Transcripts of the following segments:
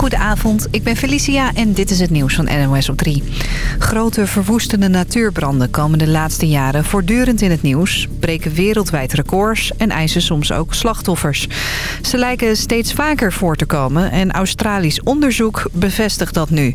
Goedenavond, ik ben Felicia en dit is het nieuws van NOS op 3. Grote verwoestende natuurbranden komen de laatste jaren voortdurend in het nieuws... breken wereldwijd records en eisen soms ook slachtoffers. Ze lijken steeds vaker voor te komen en Australisch onderzoek bevestigt dat nu.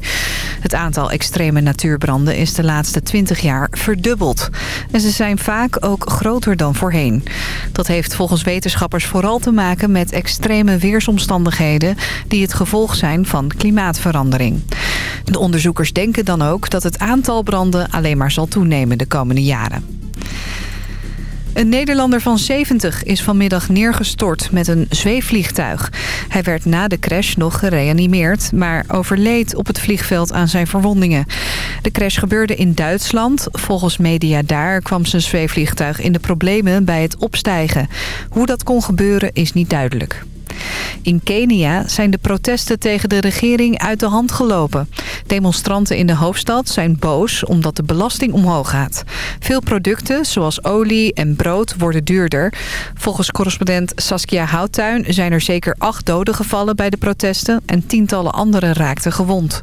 Het aantal extreme natuurbranden is de laatste 20 jaar verdubbeld. En ze zijn vaak ook groter dan voorheen. Dat heeft volgens wetenschappers vooral te maken met extreme weersomstandigheden... die het gevolg zijn van klimaatverandering. De onderzoekers denken dan ook dat het aantal branden alleen maar zal toenemen de komende jaren. Een Nederlander van 70 is vanmiddag neergestort met een zweefvliegtuig. Hij werd na de crash nog gereanimeerd, maar overleed op het vliegveld aan zijn verwondingen. De crash gebeurde in Duitsland. Volgens media daar kwam zijn zweefvliegtuig in de problemen bij het opstijgen. Hoe dat kon gebeuren is niet duidelijk. In Kenia zijn de protesten tegen de regering uit de hand gelopen. Demonstranten in de hoofdstad zijn boos omdat de belasting omhoog gaat. Veel producten, zoals olie en brood, worden duurder. Volgens correspondent Saskia Houttuin zijn er zeker acht doden gevallen bij de protesten... en tientallen anderen raakten gewond.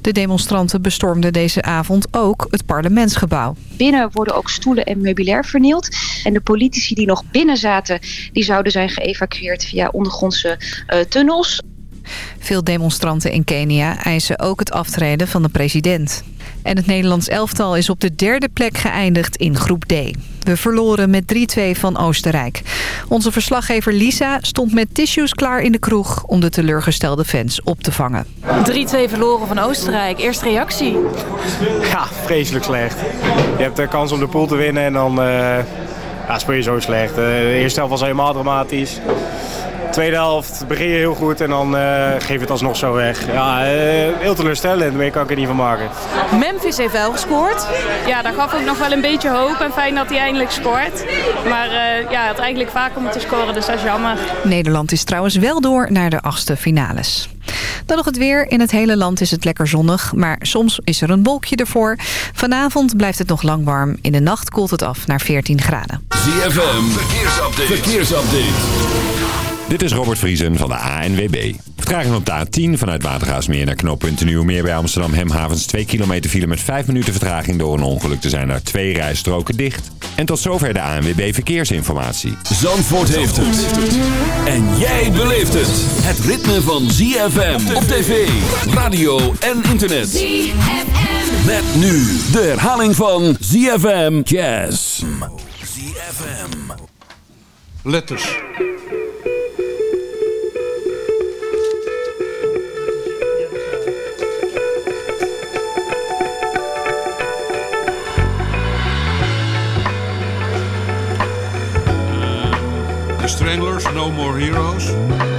De demonstranten bestormden deze avond ook het parlementsgebouw. Binnen worden ook stoelen en meubilair vernield. En de politici die nog binnen zaten, die zouden zijn geëvacueerd via ondergrondse uh, tunnels. Veel demonstranten in Kenia eisen ook het aftreden van de president. En het Nederlands elftal is op de derde plek geëindigd in groep D. We verloren met 3-2 van Oostenrijk. Onze verslaggever Lisa stond met tissues klaar in de kroeg... om de teleurgestelde fans op te vangen. 3-2 verloren van Oostenrijk. Eerste reactie? Ja, vreselijk slecht. Je hebt de kans om de pool te winnen en dan uh, ja, speel je zo slecht. Uh, de eerste helft was helemaal dramatisch. Tweede helft begin je heel goed en dan uh, geef je het alsnog zo weg. Ja, uh, heel teleurstellend, meer kan ik er niet van maken. Memphis heeft wel gescoord. Ja, daar gaf ook nog wel een beetje hoop en fijn dat hij eindelijk scoort. Maar uh, ja, het eigenlijk vaker moeten scoren, dus dat is jammer. Nederland is trouwens wel door naar de achtste finales. Dan nog het weer. In het hele land is het lekker zonnig, maar soms is er een wolkje ervoor. Vanavond blijft het nog lang warm. In de nacht koelt het af naar 14 graden. ZFM, verkeersupdate. verkeersupdate. Dit is Robert Vriesen van de ANWB. Vertraging op de A10 vanuit Watergaasmeer naar knooppunt Nieuwmeer bij Amsterdam Hemhavens. 2 kilometer file met 5 minuten vertraging door een ongeluk. Er zijn daar twee rijstroken dicht. En tot zover de ANWB Verkeersinformatie. Zandvoort heeft het. En jij beleeft het. Het ritme van ZFM op tv, radio en internet. ZFM. Met nu de herhaling van ZFM Jazz. ZFM. Letters. Stranglers, No More Heroes.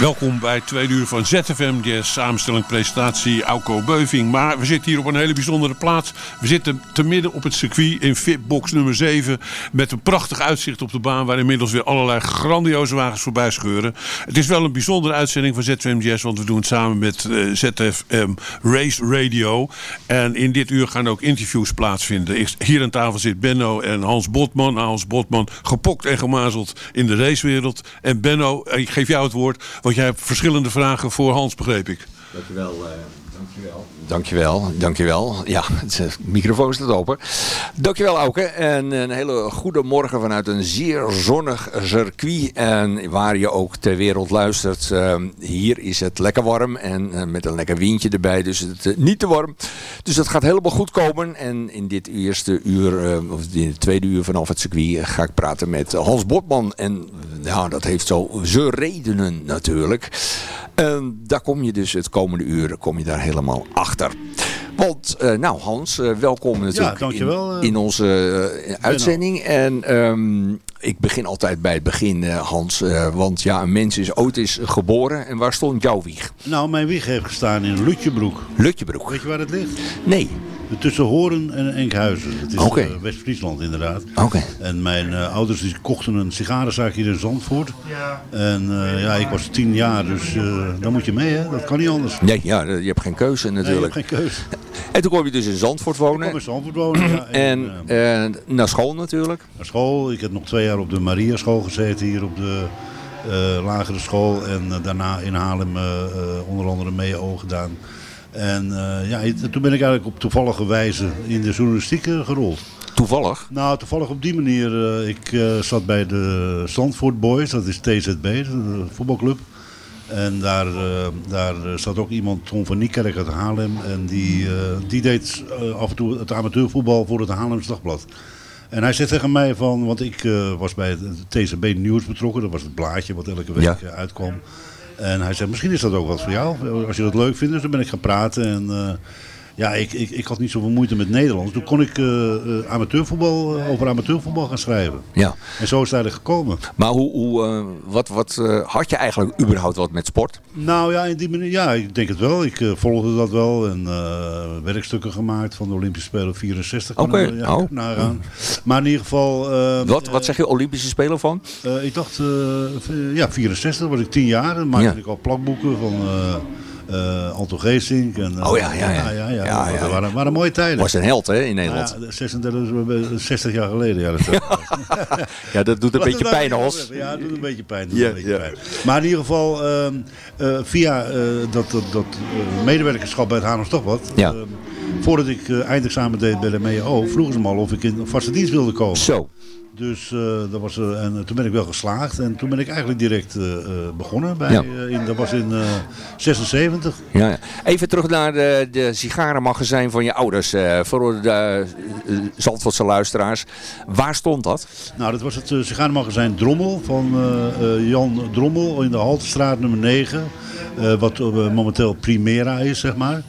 Welkom bij tweede uur van ZFM Jazz, samenstelling, presentatie, Auko Beuving. Maar we zitten hier op een hele bijzondere plaats. We zitten te midden op het circuit in Fitbox nummer 7... met een prachtig uitzicht op de baan... waar inmiddels weer allerlei grandioze wagens voorbij scheuren. Het is wel een bijzondere uitzending van ZFM Jazz... want we doen het samen met uh, ZFM Race Radio. En in dit uur gaan ook interviews plaatsvinden. Hier aan tafel zit Benno en Hans Botman. Hans Botman, gepokt en gemazeld in de racewereld. En Benno, ik geef jou het woord... want jij hebt verschillende vragen voor Hans, begreep ik. Dankjewel, uh, dankjewel. Dankjewel, dankjewel. Ja, de microfoon staat open. Dankjewel Auke. En een hele goede morgen vanuit een zeer zonnig circuit. En waar je ook ter wereld luistert. Uh, hier is het lekker warm en uh, met een lekker windje erbij. Dus het uh, niet te warm. Dus dat gaat helemaal goed komen. En in dit eerste uur, of in het tweede uur vanaf het circuit, ga ik praten met Hans Botman. En ja, dat heeft zo zijn redenen natuurlijk. En daar kom je dus het komende uur kom je daar helemaal achter. Вахтер. Want, uh, nou Hans, uh, welkom natuurlijk ja, dankjewel, in, in, onze uh, uitzending. En um, ik begin altijd bij het begin, Hans. want ja, een mens is ooit is geboren. En waar stond jouw wieg? Nou, mijn wieg heeft gestaan in Lutjebroek. Lutjebroek. Weet je waar het ligt? Nee. Tussen Horen en Enkhuizen. Het is okay. uh, West-Friesland inderdaad. Okay. En mijn uh, ouders die kochten een sigarenzaak hier in Zandvoort. Ja. En uh, ja, ik was tien jaar, dus dan moet je mee hè. Dat kan niet anders. Nee, ja, je hebt geen keuze natuurlijk. Nee, je hebt geen keuze. En toen kwam je dus in Zandvoort wonen. Ik kwam in Zandvoort wonen, ja. En, en naar school natuurlijk. Naar school. Ik heb nog twee jaar op de Maria school gezeten hier op de... Uh, lagere school en uh, daarna in Haarlem onder andere MEO gedaan. En ja, toen ben ik eigenlijk op toevallige wijze in de journalistiek gerold. Toevallig? Nou, toevallig op die manier. ik zat bij de Zandvoort Boys, dat is TZB, de voetbalclub. En daar, daar zat ook iemand, Tom van Niekerk uit Haarlem. En die, die deed af en toe het amateurvoetbal voor het Haarlems Dagblad. En hij zei tegen mij van, want ik uh, was bij het TCB Nieuws betrokken. Dat was het blaadje wat elke week ja. uitkwam. En hij zei, misschien is dat ook wat voor jou. Als je dat leuk vindt, dus dan ben ik gaan praten. En uh, ja, ik, ik, ik had niet zoveel moeite met Nederlands. Toen kon ik uh, amateurvoetbal, over amateurvoetbal gaan schrijven. Ja. En zo is het eigenlijk gekomen. Maar hoe, hoe, wat, wat had je eigenlijk überhaupt wat met sport? Nou ja, in die manier, ja ik denk het wel. Ik volgde dat wel. En werkstukken gemaakt van de Olympische Spelen 64. Oké, okay. ja, oh. Maar in ieder geval... wat, wat zeg je, Olympische Spelen van? ik dacht, ja 64 was ik tien jaar. Dan maakte ja. ik al plakboeken van... Uh, Anton Geesink. En, uh, oh ja, ja, ja. ja, ja, ja, ja. Dat waren, waren mooie tijden. Was een held hè, in Nederland. Ja, 36, 60 jaar geleden. Ja, dat, ja, dat doet een beetje pijn, Hans. Ja, dat doet een beetje pijn. Doet een beetje pijn. Maar in ieder geval, uh, uh, via dat, dat, dat medewerkerschap bij het Haarlems Dagblad... Ja. voordat ik eindexamen deed bij de MEO, vroegen ze me al of ik in vaste dienst wilde komen. Zo. Dus uh, dat was, uh, en toen ben ik wel geslaagd. En toen ben ik eigenlijk direct uh, begonnen. Bij, ja. in, dat was in 76. Ja, ja. Even terug naar de, de sigarenmagazijn van je ouders. voor de Zandvoortse luisteraars. Waar stond dat? Nou, dat was het sigarenmagazijn Drommel. Van Jan Drommel in de Haltestraat nummer 9. wat momenteel Primera is, zeg maar.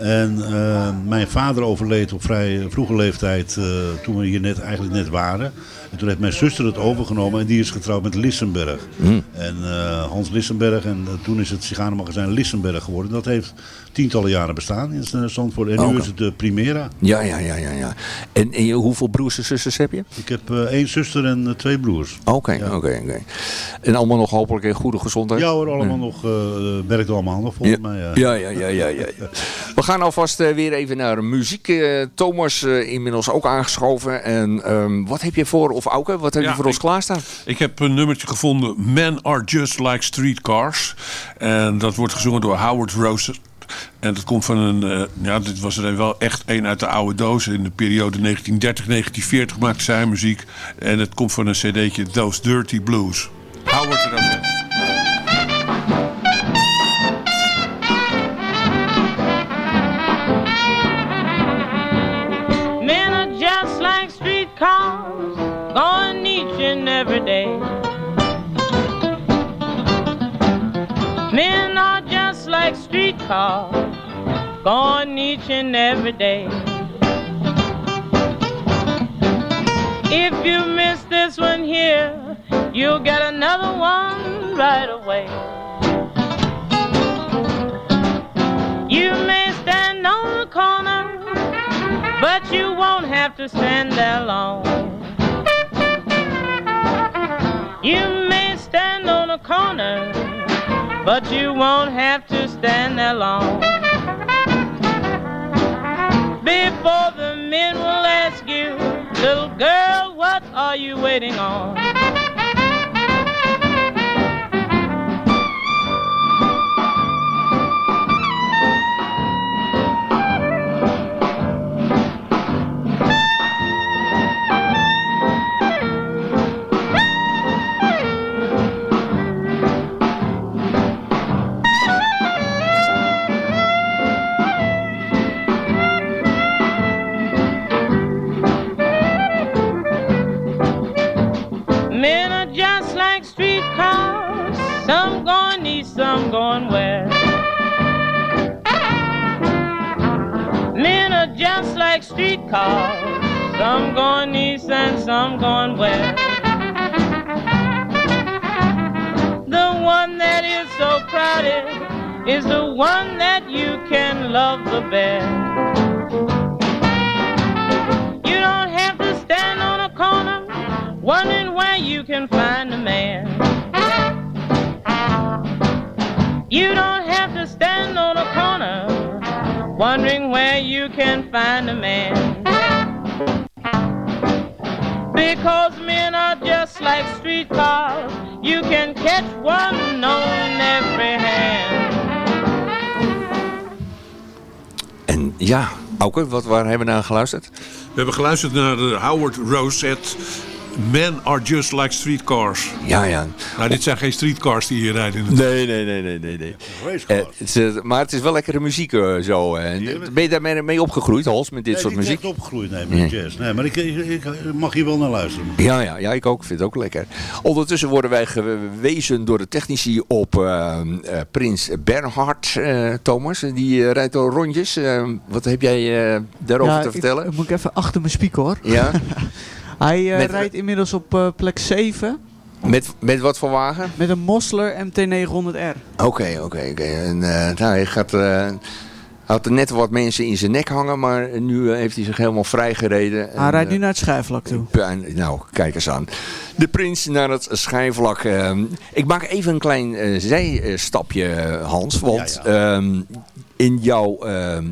En uh, mijn vader overleed op vrij vroege leeftijd uh, toen we hier net, eigenlijk net waren. En toen heeft mijn zuster het overgenomen en die is getrouwd met Lissenberg. Mm. En uh, Hans Lissenberg en toen is het sigarenmagazijn Lissenberg geworden. Dat heeft tientallen jaren bestaan in Zandvoort. En nu okay. is het de Primera. Ja, ja, ja, ja. ja. En, en hoeveel broers en zusters heb je? Ik heb één zuster en twee broers. Oké, oké, oké. En allemaal nog hopelijk in goede gezondheid? Ja hoor, allemaal nog, werkt allemaal nog volgens ja. mij. Ja, ja, ja, ja. ja. We gaan alvast weer even naar muziek. Thomas inmiddels ook aangeschoven. En um, wat heb je voor, of Auke, wat heb ja, je voor ik, ons klaarstaan? Ik heb een nummertje gevonden. Men are just like streetcars. En dat wordt gezongen door Howard Rose. En dat komt van een, ja, dit was er wel echt een uit de oude doos. In de periode 1930-1940 maakte zij muziek. En het komt van een cd'tje Those Dirty Blues. Howard Rose. every day. Men are just like streetcars, going each and every day. If you miss this one here, you'll get another one right away. You may stand on the corner, but you won't have to stand there long. You may stand on a corner, but you won't have to stand there long. Before the men will ask you, little girl, what are you waiting on? Some going west. The one that is so crowded is the one that you can love the best. You don't have to stand on a corner wondering where you can find a man. You don't have to stand on a corner wondering where you can find a man. Because men are just like streetcars, you can catch one on every hand. En ja, Auke, wat, waar hebben we naar geluisterd? We hebben geluisterd naar de Howard Rosette. Men are just like streetcars. Ja, ja. Nou, dit zijn geen streetcars die hier rijden. Nee, nee, nee, nee, nee. nee. Eh, het is, eh, maar het is wel lekkere muziek eh, zo. eh. ben je daarmee mee opgegroeid, Hals, met dit Nee, soort niet muziek? echt opgegroeid, nee, met jazz. Nee, maar ik, ik, ik mag hier wel naar luisteren. Ja, ja, ja, ik ook. vind het ook lekker. Ondertussen worden wij gewezen door de technici op Prins Bernhard, eh, Thomas. Die rijdt al rondjes. Wat heb jij eh, daarover Ja, te ik- vertellen? Ik, moet ik even achter mijn speaker hoor. Ja? Hij eh, Met- rijdt inmiddels op eh, plek 7 Met, met wat voor wagen? met een Mosler MT900R. Oké, oké, oké. En eh, nou, hij gaat... eh, had er net wat mensen in zijn nek hangen, maar nu heeft hij zich helemaal vrijgereden. Hij En, rijdt nu naar het schijfvlak toe. Puin- Nou, kijk eens aan. De prins naar het schijnvlak. Ehm, ik maak even een klein eh, zijstapje, eh, Hans. Want ehm, in jouw ehm,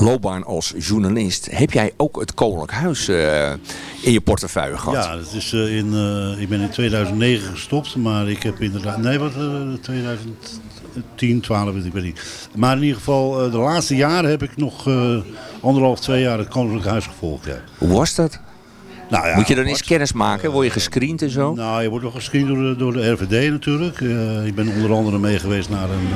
loopbaan als journalist heb jij ook het Koninklijk Huis eh, in je portefeuille gehad. Ja, dat is, eh, in, eh, ik ben in 2009 gestopt, maar ik heb inderdaad... Nee, wat? eh 2010, 12, ik weet niet. Maar in ieder geval, de laatste jaren heb ik nog anderhalf, twee jaar het Koninklijk Huis gevolgd. Ja. Hoe was dat? Nou ja, Moet je dan eens kennis maken? Word je gescreend en zo? Nou, je wordt nog gescreend door de, door de RVD natuurlijk. Ik ben onder andere mee geweest naar een,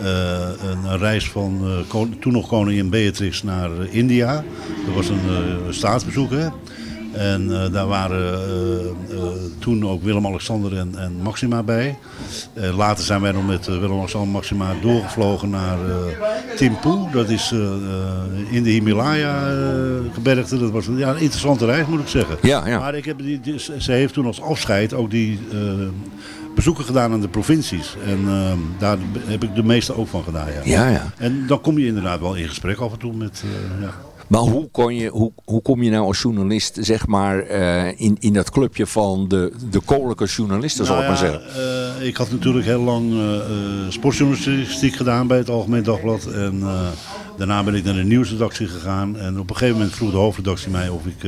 een, een reis van eh, toen nog koningin Beatrix naar eh, India. Dat was een eh, staatsbezoek hè. En eh, daar waren eh, eh, toen ook Willem-Alexander en, en Maxima bij. Eh, later zijn wij nog met eh, Willem-Alexander en Maxima doorgevlogen naar eh Thimphu. Dat is eh, eh, in de Himalaya-gebergte. dat was een, ja, een interessante reis moet ik zeggen. Ja, ja. Maar ik heb die, die- ze heeft toen als afscheid ook die eh, bezoeken gedaan aan de provincies. En eh, daar heb ik de meeste ook van gedaan. Ja. Ja, ja. En dan kom je inderdaad wel in gesprek af en toe met... eh, ja. Maar hoe, kon je, hoe, hoe kom je nou als journalist zeg maar, eh, in, in dat clubje van de, de koninklijke journalisten, zal ik Nou maar ja, zeggen? eh, ik had natuurlijk heel lang sportjournalistiek gedaan bij het Algemeen Dagblad. En daarna ben ik naar de nieuwsredactie gegaan. En op een gegeven moment vroeg de hoofdredactie mij of ik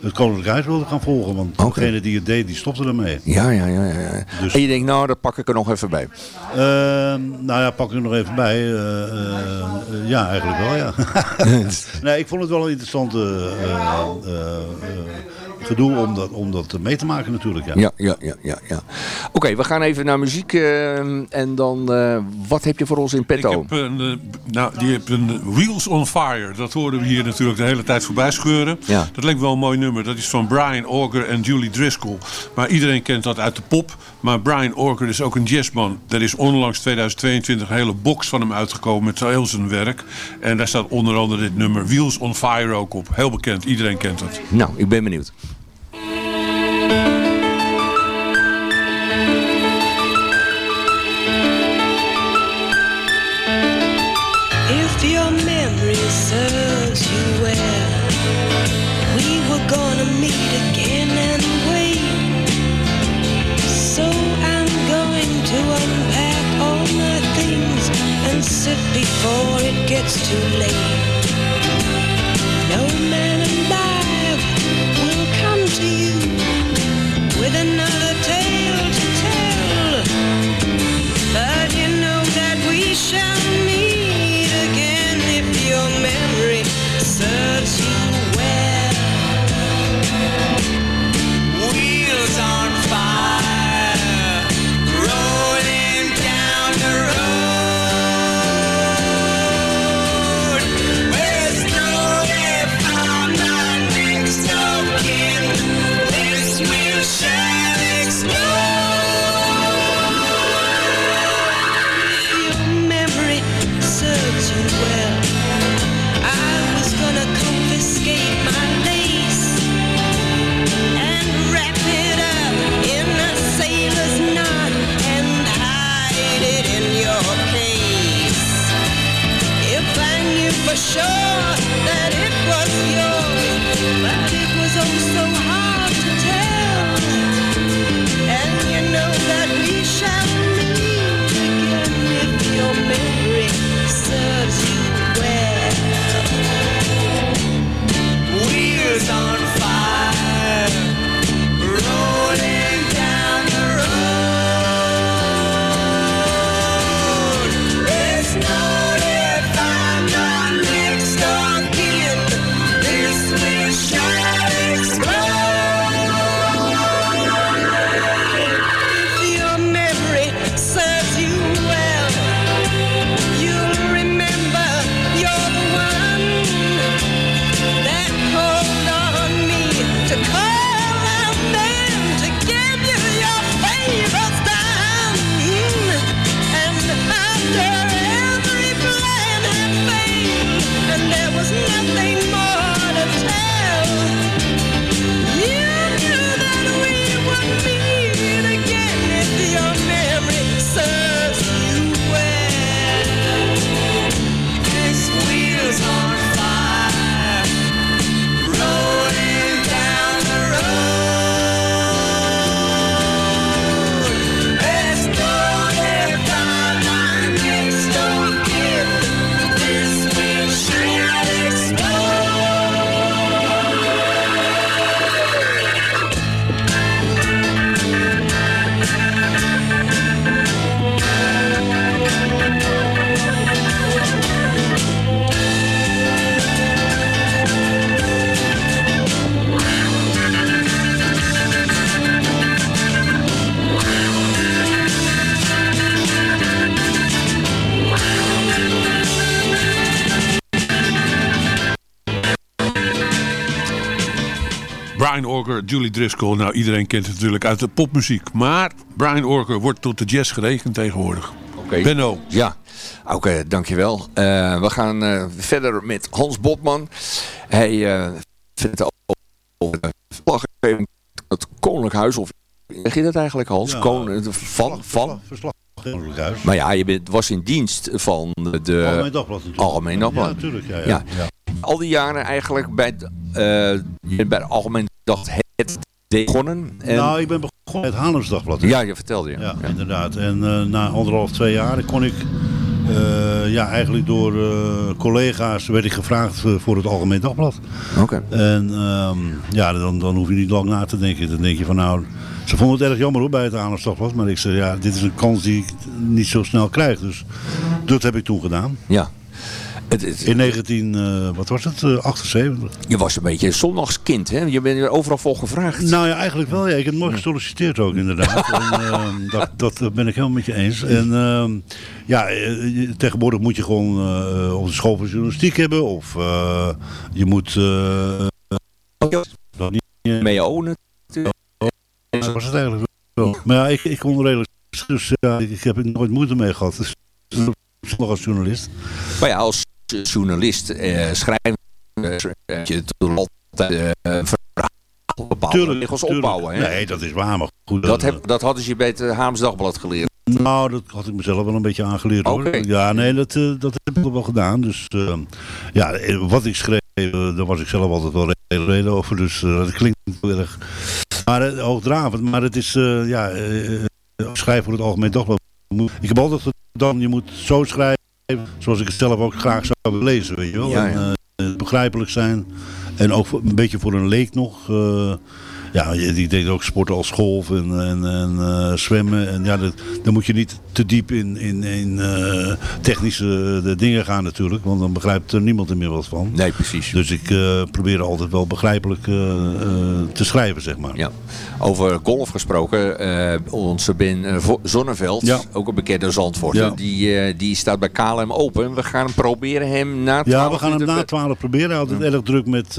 het Koninklijk Huis wilde gaan volgen. Want degene die het deed, die stopte ermee. Ja, ja, ja. ja. Dus- En je denkt, nou, dat pak ik er nog even bij. Ehm, nou ja, pak ik er nog even bij. Eh, eh, eh, ja, eigenlijk wel, ja. nee, ik vond het wel een interessante gedoe om dat, om dat mee te maken natuurlijk. Ja. Ja, ja, ja, ja. ja. Oké, we gaan even naar muziek. eh, en dan, eh, wat heb je voor ons in Ik petto? heb een, eh, nou, die heb een Wheels on Fire. Dat hoorden we hier natuurlijk de hele tijd voorbij scheuren. Ja. Dat lijkt wel een mooi nummer. Dat is van Brian Auger en Julie Driscoll. Maar iedereen kent dat uit de pop. Maar Brian Auger is ook een jazzman. Er is onlangs 2022 een hele box van hem uitgekomen met heel zijn werk. En daar staat onder andere dit nummer Wheels on Fire ook op. Heel bekend. Iedereen kent het. Nou, ik ben benieuwd. Brian Orger, Julie Driscoll. Nou, iedereen kent het natuurlijk uit de popmuziek. Maar Brian Orger wordt tot de jazz gerekend tegenwoordig. Oké. Benno. Ja, oké, dankjewel. Eh, we gaan eh, verder met Hans Botman. Hij uh, vertelt over de verslaggeving het Koninklijk Huis. Of zeg je dat eigenlijk, Hans? Ja, Kon, van, van? Verslag Koninklijk Huis. Maar ja, je bent, was in dienst van de... Algemeen Dagblad natuurlijk. Algemeen Dagblad. Ja, natuurlijk. Ja, ja. ja. Al die jaren eigenlijk bij, het, uh, bij de Algemeen Dagblad het begonnen. En... Nou, ik ben begonnen met het Haarlems Dagblad. Ja, je vertelde je. Ja, ja. inderdaad. En uh, na anderhalf, twee jaar kon ik... Uh, ja, eigenlijk door uh, collega's werd ik gevraagd voor het Algemeen Dagblad. Oké. Okay. En um, ja, dan, dan hoef je niet lang na te denken. Dan denk je van nou, ze vonden het erg jammer hoor bij het Haarlems Dagblad. Maar ik zei ja, dit is een kans die ik niet zo snel krijg. Dus dat heb ik toen gedaan. Ja. Het, het, in 19, uh, wat was het, uh, 78. Je was een beetje een zondagskind, hè? Je bent er overal voor gevraagd. Nou ja, eigenlijk wel. Ja. Ik heb nooit gesolliciteerd ook inderdaad. en, uh, dat, dat ben ik helemaal met je eens. En ehm, ja, eh, tegenwoordig moet je gewoon uh, op de school van journalistiek hebben. Of je moet... niet, Mee ownen. Dat was het eigenlijk wel. Maar ja, ik, ik kon redelijk... Dus ja, ik heb er nooit moeite mee gehad. Dus, nog als journalist. Maar ja, als journalist eh, schrijven eh, je altijd eh, verhaal bepaalde opbouwen. Hè? Nee, dat is waar. Maar goed, dat, heb, dat hadden ze je bij het Haams Dagblad geleerd. Nou, dat had ik mezelf wel een beetje aangeleerd hoor. Okay. Ja, nee, dat, uh, dat heb ik wel gedaan. Dus uh, ja, wat ik schreef, uh, daar was ik zelf altijd wel reden over. Dus dat klinkt heel erg maar, hoogdravend. Maar het is, ja, schrijven voor het algemeen dagblad. Ik heb altijd gedaan, je moet zo schrijven zoals ik het zelf ook graag zou willen lezen, weet je wel. Ja, ja. En, eh, begrijpelijk zijn. En ook een beetje voor een leek nog. Ja, die deed ook sporten als golf en, en, en eh, zwemmen. En ja, dat, dan moet je niet te diep in, in, in eh, technische eh, de dingen gaan natuurlijk. Want dan begrijpt er niemand er meer wat van. Nee, precies. Dus ik probeer altijd wel begrijpelijk te schrijven, zeg maar. Ja. Over golf gesproken, onze Ben Zonneveld, Ja. ook een bekende Zandvoorter, Ja. die, die staat bij KLM Open. We gaan proberen hem na 12 Ja, we gaan hem na 12 proberen. Hij had het erg druk met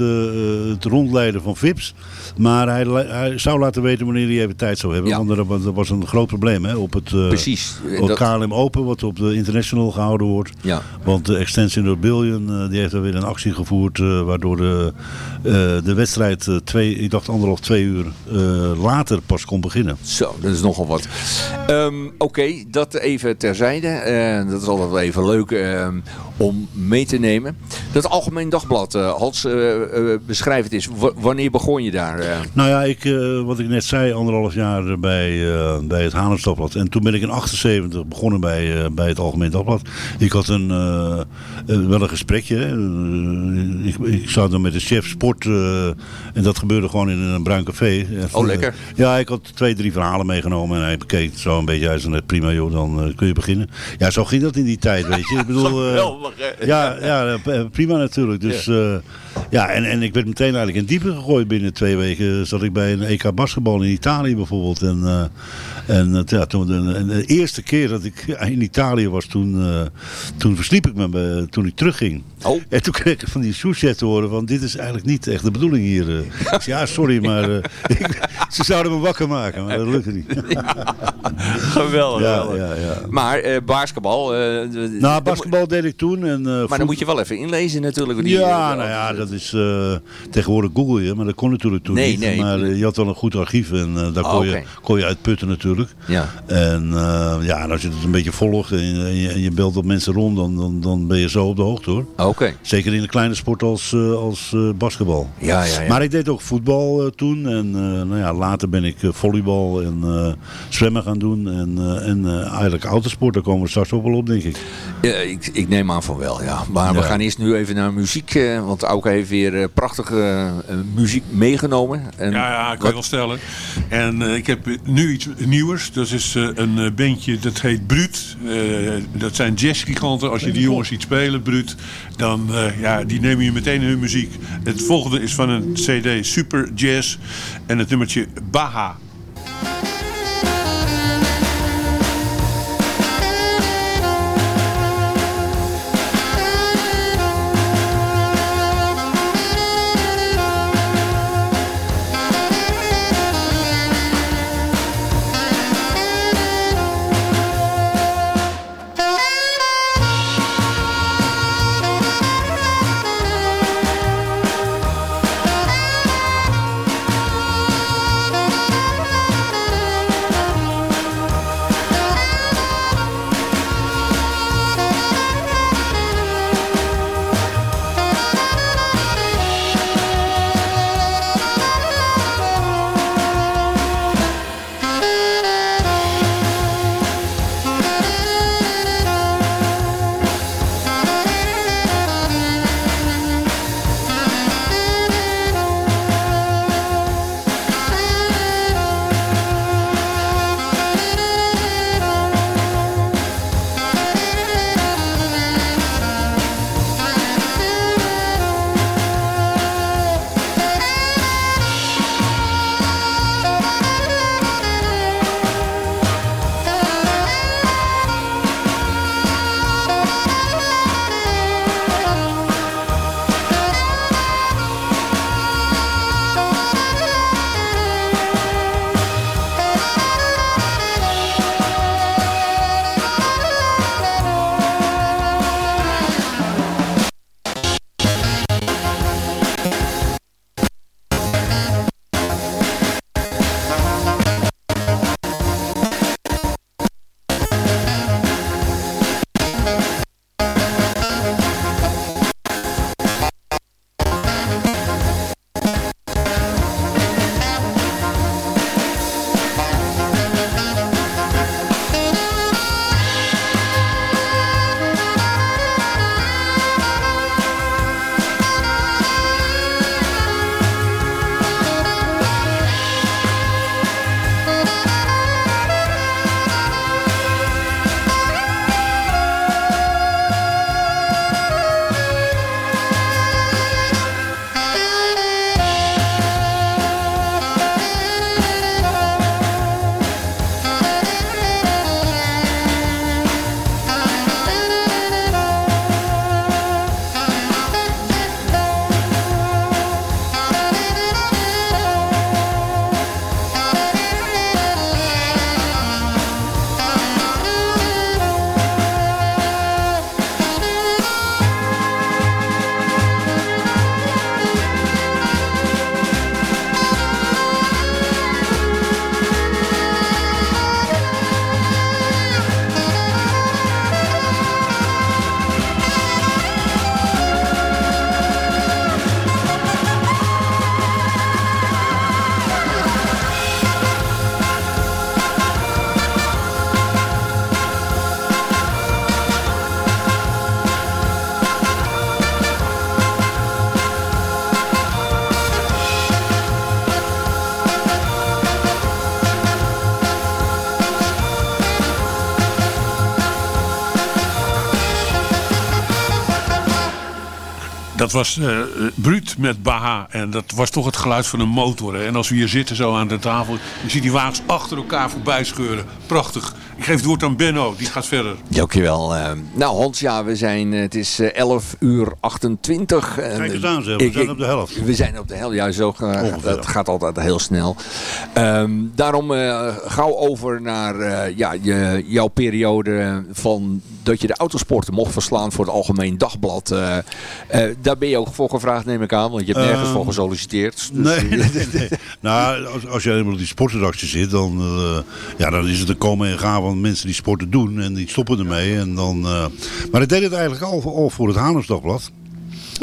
het rondleiden van VIPs. Maar hij, hij zou laten weten wanneer hij even tijd zou hebben. Ja. Want er, was- een groot probleem hè, op het, eh, Precies. op Dat- KLM Open, wat op de International gehouden wordt. Ja. Want de Extension Rebellion eh, die heeft er weer een actie gevoerd. eh, waardoor de, de wedstrijd twee, ik dacht anderhalf, twee uur later pas kon beginnen. Zo, dat is nogal wat. Ehm, Oké, dat even terzijde. Dat is altijd wel even leuk ehm, om mee te nemen. Dat Algemeen Dagblad, eh, Hans, eh, eh, beschrijf het eens. W- wanneer begon je daar? Nou ja, ik, wat ik net zei, anderhalf jaar bij, bij het Haarlems Dagblad. En toen ben ik in 78 begonnen bij, bij het Algemeen Dagblad. Ik had een, wel een gesprekje. ik, ik zat dan met de chef sport. en dat gebeurde gewoon in een bruin café. Oh, lekker. Ja, ik had twee, drie verhalen meegenomen. En hij bekeek het zo een beetje. Net, prima joh, dan kun je beginnen. Ja, zo ging dat in die tijd, weet je. Ik bedoel... eh, Geweldig, hè? ja, ja, eh, prima natuurlijk. Dus ja, ja en, en ik werd meteen eigenlijk in diepe gegooid. Binnen twee weken zat ik bij een EK basketbal in Italië bijvoorbeeld. En, eh, en eh, ja, toen, de, eerste keer dat ik in Italië was, toen, eh, toen versliep ik me toen ik terugging. Oh. En toen kreeg ik van die souschef te horen van dit is eigenlijk niet echt de bedoeling hier. Ik zei, ja, sorry, maar ik- ze zouden me wakker maken, maar dat lukte niet. Geweldig. Ja, geweldig. ja, ja. Maar basketbal... Nou, basketbal deed ik toen. En, Maar dan moet je wel even inlezen natuurlijk. die- ja, nou ja, dat is eh, tegenwoordig Google je, maar dat kon natuurlijk toen Nee, niet. nee. Maar eh, je had wel een goed archief en eh, daar Ah, kon, je, kon je uitputten natuurlijk. Ja. En ja, en als je het een beetje volgt en, je- en je, en je belt op mensen rond, dan, dan, dan ben je zo op de hoogte hoor. Oké. Zeker in een kleine sport als, als basketbal. Ja, ja, ja. Maar ik deed ook voetbal toen. En nou ja, later ben ik volleybal en zwemmen gaan doen. En, en eigenlijk autosport, daar komen we straks ook wel op denk ik. Ja, ik, ik neem aan van wel, ja. Maar we gaan eerst nu even naar muziek. want Auke heeft weer eh, prachtige eh, muziek meegenomen. En Ja, ja, kan wat- je wel stellen. En eh, ik heb nu iets nieuws. Dat is een bandje dat heet Bruut. Dat zijn jazzgiganten. Als je die jongens ziet spelen, Bruut, dan ja, die nemen je meteen in hun muziek. Het volgende is van een cd Super Jazz. En het nummertje Baha. Dat was eh bruut met Baha. En dat was toch het geluid van een motor. Hè. En als we hier zitten zo aan de tafel, je ziet die wagens achter elkaar voorbij scheuren. Prachtig. Ik geef het woord aan Benno, die gaat verder. Dankjewel. eh nou Hans, ja, we zijn, eh, het is eh, 11 uur 28. En, Kijk eens aan, zeg, we ik- zijn op de helft. We zijn op de helft, ja, zo dat gaat altijd heel snel. Ehm, daarom eh, gauw over naar eh, ja, je, jouw periode van dat je de autosporten mocht verslaan voor het Algemeen Dagblad. Eh, eh, daar ben je ook voor gevraagd, neem ik aan, want je hebt nergens Ehm, voor gesolliciteerd. Dus, Nee, nee, nee, nee. nou, als, als je helemaal op die sportredactie zit, dan, eh, ja, dan is het een komen en gaan van mensen die sporten doen en die stoppen ermee. En dan, maar ik deed het eigenlijk al, voor- al voor het Haarlemsdagblad.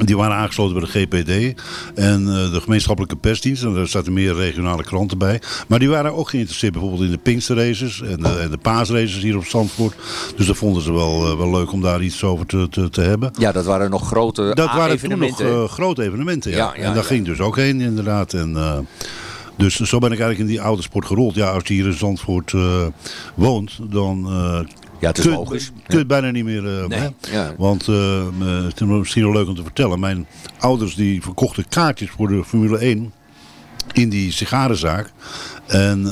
Die waren aangesloten bij de GPD en eh, de gemeenschappelijke persdienst. En daar zaten meer regionale kranten bij. Maar die waren ook geïnteresseerd bijvoorbeeld in de Pinksterraces en de, en de paasraces hier op Zandvoort. Dus dat vonden ze wel, eh, wel leuk om daar iets over te, te, te hebben. ja, dat waren nog grote Dat waren toen nog eh, grote evenementen, ja. Ja, ja, en daar ja. ging dus ook heen, inderdaad. En, dus zo ben ik eigenlijk in die oude sport gerold. Ja, als je hier in Zandvoort woont, dan Ja, het is kun, logisch. kun je het bijna niet meer... eh, Nee, hè? ja. Want eh, eh, het is misschien wel leuk om te vertellen. Mijn ouders die verkochten kaartjes voor de Formule 1 in die sigarenzaak. En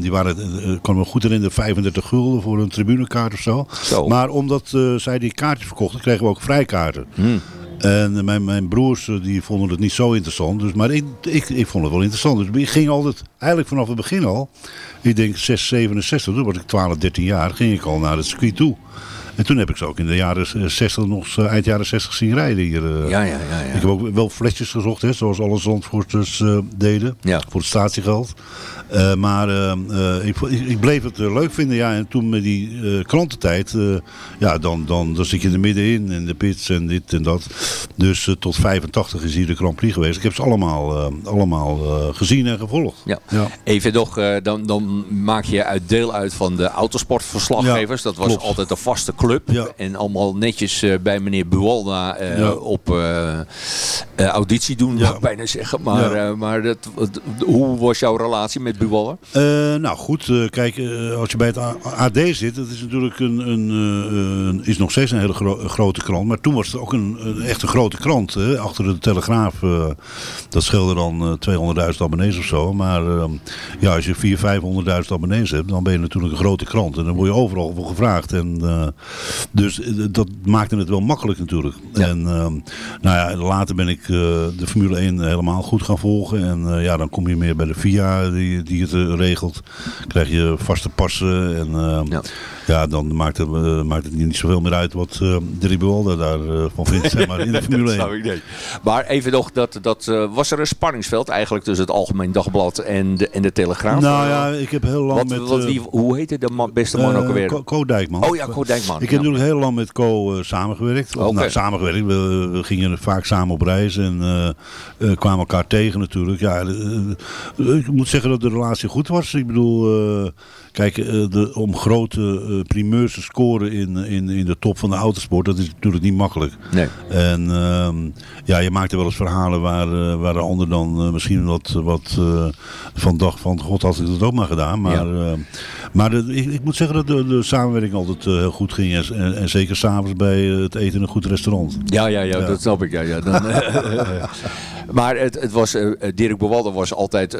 die waren, ik kan me goed herinneren, 35 gulden voor een tribunekaart of zo. Zo. Maar omdat zij die kaartjes verkochten, kregen we ook vrijkaarten. Hmm. En eh, mijn, mijn broers eh, die vonden het niet zo interessant. Dus, maar ik, ik, ik vond het wel interessant. Dus ik ging altijd, eigenlijk vanaf het begin al, ik denk 6, 67, toen was ik 12, 13 jaar, ging ik al naar het circuit toe. En toen heb ik ze ook in de jaren eh, 60 nog, eh, eind jaren 60 zien rijden hier. eh. Ja, ja, ja, ja. Ik heb ook wel flesjes gezocht, hè, zoals alle Zandvoorters eh deden. Ja. Voor het statiegeld. Eh, maar eh, eh, ik, ik, bleef het leuk vinden. Ja, en toen met die eh, krantentijd, eh, ja, dan, dan, dan zit je er middenin. En de pits en dit en dat. Dus tot 85 is hier de Grand Prix geweest. Ik heb ze allemaal, allemaal eh, gezien en gevolgd. Ja. Ja. Even nog, eh, dan, dan maak je uit deel uit van de autosportverslaggevers. Ja, dat was klopt. altijd een vaste club. Ja. En allemaal netjes eh, bij meneer Buwalda eh, Ja. op auditie doen, Ja. bijna zeggen. Maar, Ja. eh, maar dat, wat- hoe was jouw relatie met Eh, nou goed, eh, kijk, eh, als je bij het AD zit, dat is natuurlijk een, een, is nog steeds een hele gro- grote krant. Maar toen was het ook een, een echt een grote krant. Hè? Achter de Telegraaf, dat scheelde dan eh, 200.000 abonnees of zo. Maar eh, ja, als je 400.000, 500.000 abonnees hebt, dan ben je natuurlijk een grote krant. En dan word je overal voor gevraagd. En, dus dat maakte het wel makkelijk natuurlijk. En eh, nou ja, later ben ik de Formule 1 helemaal goed gaan volgen. En ja, dan kom je meer bij de FIA die, die het eh, regelt. Krijg je vaste passen. En eh, ja. dan maakt het, eh, maakt het niet zoveel meer uit wat uh, Dirk Buwalda daarvan vindt zeg maar, in de Formule 1. Dat zou ik niet. Maar even nog, dat, dat, eh, was er een spanningsveld eigenlijk tussen het Algemeen Dagblad en de, en de Telegraaf? Nou ja, ik heb heel lang Wat, met... wat, eh, wie, hoe heette de man, beste man ook Eh, alweer? Co, Co Dijkman. Oh ja, Co Dijkman. Ik heb ja. natuurlijk heel lang met Co eh, samengewerkt. Of, Oké. Nou, samengewerkt. We, we gingen vaak samen op reis en eh, eh, kwamen elkaar tegen natuurlijk. Ja, eh, eh, ik moet zeggen dat de relatie goed was. Ik bedoel, eh, kijk, eh, de, om grote eh, primeurs te scoren in, in, in de top van de autosport, dat is natuurlijk niet makkelijk. Nee. En ehm, ja, je maakte wel eens verhalen waar, eh, waar de ander dan eh, misschien wat, wat eh, van dag van god had ik dat ook maar gedaan. Maar, Ja. maar de, ik, ik moet zeggen dat de, de samenwerking altijd heel goed ging. En, en, zeker s'avonds bij het eten in een goed restaurant. Ja, ja, ja, Ja. dat snap ik. Ja, ja. Dan, maar het, het was, Dirk Bewalder was altijd,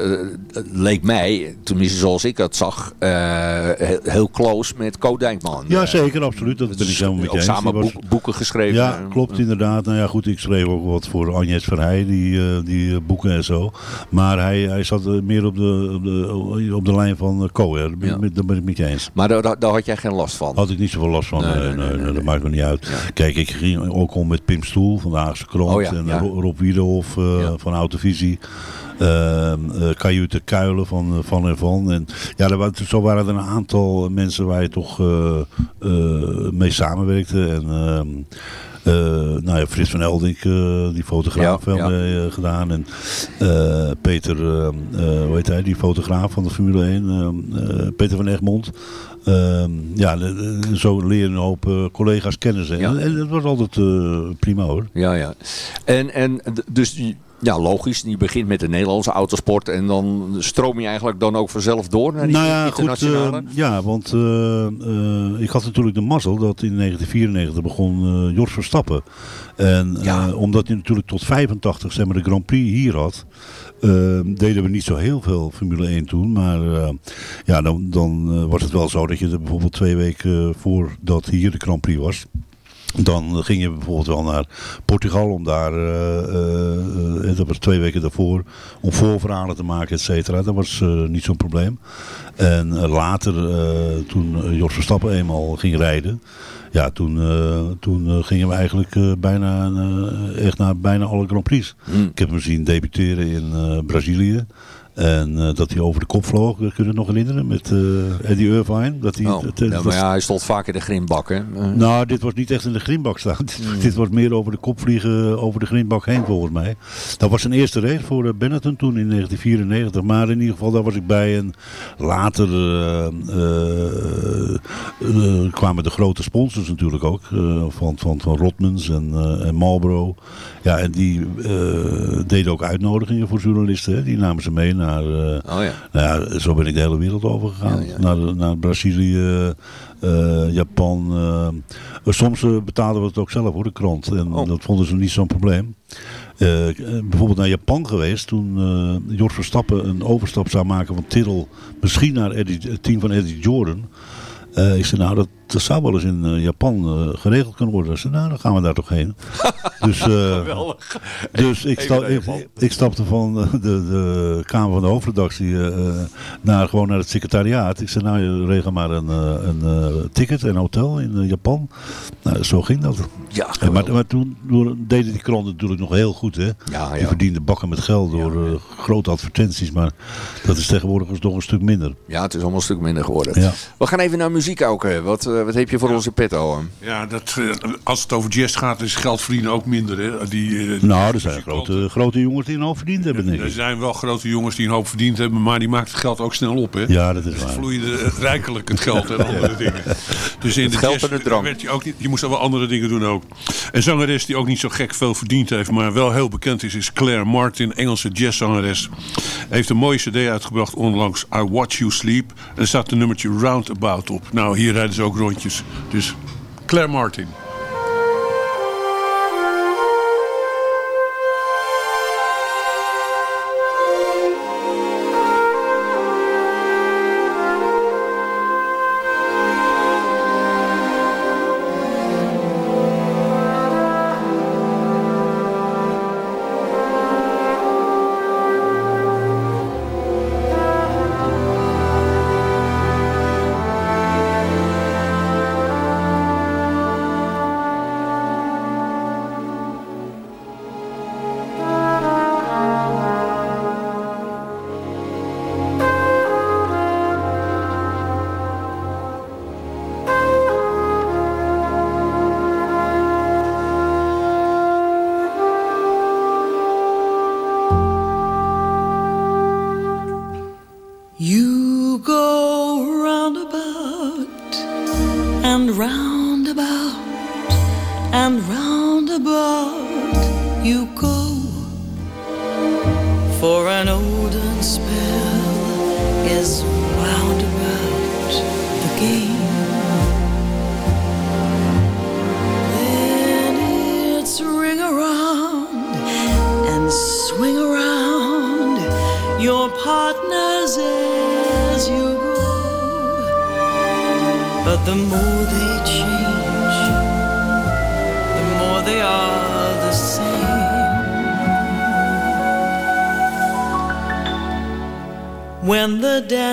leek mij, tenminste zoals ik dat zag, heel, heel close met Co Dijkman. Ja, zeker, absoluut. Dat ben ik helemaal met je samen boek- boeken geschreven. Ja, klopt inderdaad. Nou ja, goed, ik schreef ook wat voor Agnes Verheij, die, eh, die eh, boeken en zo. Maar hij, hij zat eh, meer op de, op de, op de lijn van uh, Co. Hè. Daar, ben, ik je eens. Maar daar, daar- had jij geen last van? Had ik niet zoveel last van. Nee, Nee, dat maakt me niet uit. Kijk, ik ging ook om met Pim Stoel van de Haagse Krant. Oh ja, en ja. Ro- Rob Wiedehoff eh, van Autovisie. Ehm eh Kajute Kuilen van Van en Van. En ja, er waren, zo waren er een aantal mensen waar je toch mee samenwerkte. En ehm, eh, nou ja, Frits van Eldink, eh, die fotograaf, wel mee eh, gedaan. En eh, Peter, eh, eh, hoe heet hij, die fotograaf van de Formule 1, eh, eh, Peter van Egmond. Ehm, ja, zo leer je een hoop eh, collega's kennen. ze. Ja. En, en dat was altijd eh, prima hoor. Ja, ja. En, en dus Ja, logisch. Je begint met de Nederlandse autosport en dan stroom je eigenlijk dan ook vanzelf door naar die Nou ja, goed, internationale. eh, ja, want eh, eh, ik had natuurlijk de mazzel dat in 1994 begon Jos Verstappen. En omdat hij natuurlijk tot 85 zeg maar, de Grand Prix hier had, deden we niet zo heel veel Formule 1 toen. Maar ja, dan, dan was het wel zo dat je er bijvoorbeeld twee weken voordat hier de Grand Prix was, dan ging je bijvoorbeeld wel naar Portugal om daar, eh, dat was twee weken daarvoor, om voorverhalen te maken, et cetera. Dat was niet zo'n probleem. En later, toen Jos Verstappen eenmaal ging rijden, ja, toen, toen gingen we eigenlijk bijna, echt naar bijna alle Grand Prix. Ik heb hem zien debuteren in Brazilië. En eh, dat hij over de kop vloog, kun je het nog herinneren, met eh, Eddie Irvine. Dat hij, Oh, dat- dat ja, maar ja, hij stond vaak in de grimbak, hè? Eh, nou, dit was niet echt in de grindbak staan. Dit, dit was meer over de kop vliegen, over de grindbak heen volgens mij. Dat was zijn eerste race voor eh, Benetton toen in 1994. Maar in ieder geval, daar was ik bij. En later eh, eh, eh, kwamen de grote sponsors natuurlijk ook. eh, van, van, van Rotmans en, eh, en Marlboro. Ja, en die eh, deden ook uitnodigingen voor journalisten. Hè. Die namen ze mee naar... eh, Oh ja. nou ja, zo ben ik de hele wereld over gegaan. Naar, naar Brazilië, eh, Japan. eh. soms betaalden we het ook zelf hoor, de krant. En Oh. dat vonden ze niet zo'n probleem. Bijvoorbeeld naar Japan geweest toen Jos Verstappen een overstap zou maken van Tyrrell misschien naar Eddie, het team van Eddie Jordan. Ik zei nou dat, dat zou wel eens in eh, Japan eh, geregeld kunnen worden. Zei nou dan gaan we daar toch heen. dus, eh, Geweldig. dus ik, sta, ik, stapte van de, de kamer van de hoofdredactie naar, gewoon naar het secretariaat. Ik zei, nou, je regel maar een, een ticket en hotel in Japan. Nou, zo ging dat. Ja, En maar, maar toen deden die kranten natuurlijk nog heel goed. Hè? Ja, Die verdienden bakken met geld door grote advertenties. Maar dat is tegenwoordig nog een stuk minder. Ja, het is allemaal een stuk minder geworden. We gaan even naar muziek ook. Wat, wat heb je voor onze petto? hè? Ja, dat, eh, als het over jazz gaat, is geld verdienen ook minder. Hè? Die, eh, Nou, er zijn grote, grote jongens die een hoop verdiend hebben, denk Er zijn wel grote jongens die een hoop verdiend hebben, maar die maakt het geld ook snel op. Hè? Ja, dat is Dus waar. vloeide het rijkelijk het geld en andere dingen. Dus in Het de geld jazz en de drank. werd je ook niet, je moest wel andere dingen doen ook. Een zangeres die ook niet zo gek veel verdiend heeft, maar wel heel bekend is, is Claire Martin, Engelse jazzzangeres. Heeft een mooie cd uitgebracht onlangs, I Watch You Sleep. En er staat een nummertje Roundabout op. Nou, hier rijden ze ook Dus Claire Martin.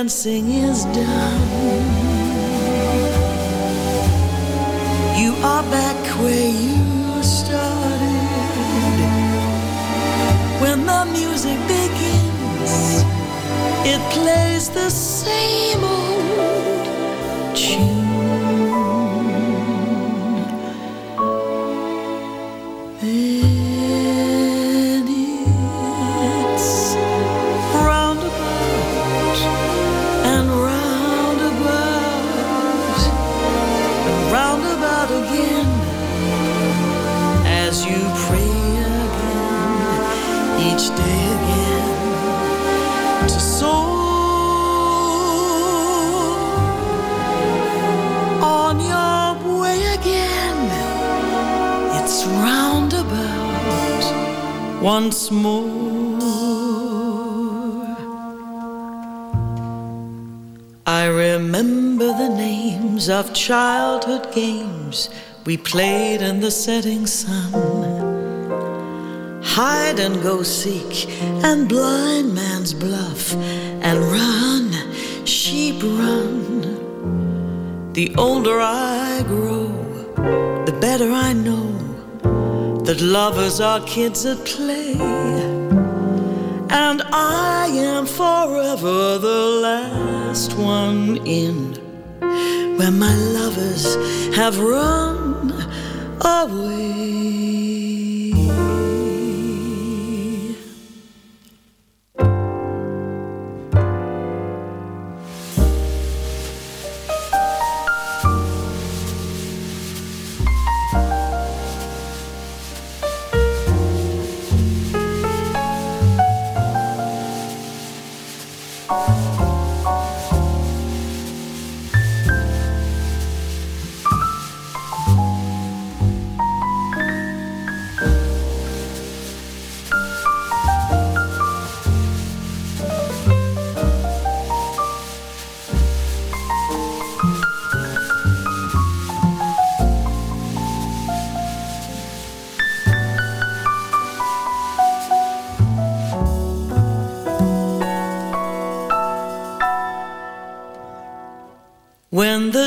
Dancing is done, once more. I remember the names of childhood games we played in the setting sun. Hide and go seek and blind man's bluff and run, sheep run. The older I grow, the better I know that lovers are kids at play. And I am forever the last one in where my lovers have run away.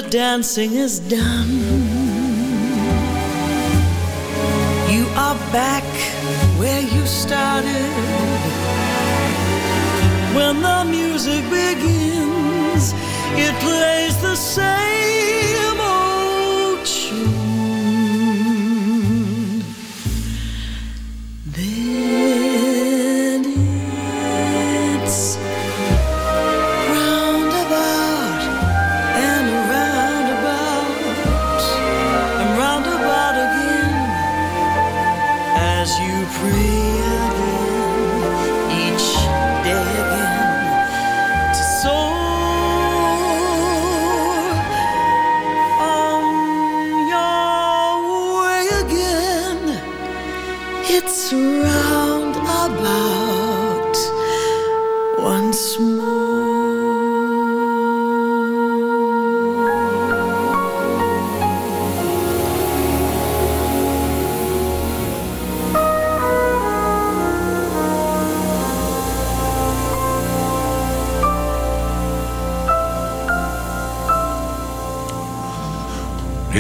Dancing is done, you are back where you started. When the music begins, it plays the same old tune.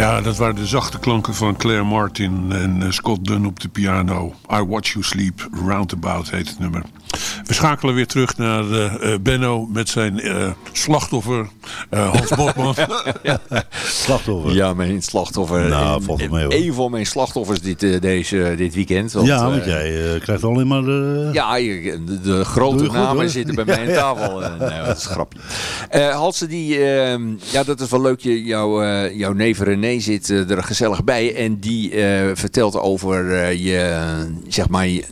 Ja, dat waren de zachte klanken van Claire Martin en eh, Scott Dunn op de piano. I Watch You Sleep, Roundabout heet het nummer. We schakelen weer terug naar eh, eh, Benno met zijn eh, slachtoffer, eh, Hans Botman. Slachtoffer. Ja, mijn slachtoffer. Nou, mee, hoor. Een van mijn slachtoffers dit, eh, deze, dit weekend. want, ja, want jij eh, krijgt alleen maar de... Ja, je- de, de grote goed, namen hoor. zitten bij mij aan Ja, ja. tafel. Nee, dat is een grapje. Eh Halse, die, ehm, ja, dat is wel leuk. Je, jouw, eh, jouw neef René zit er gezellig bij. En die eh, vertelt over eh, je, zeg maar, je,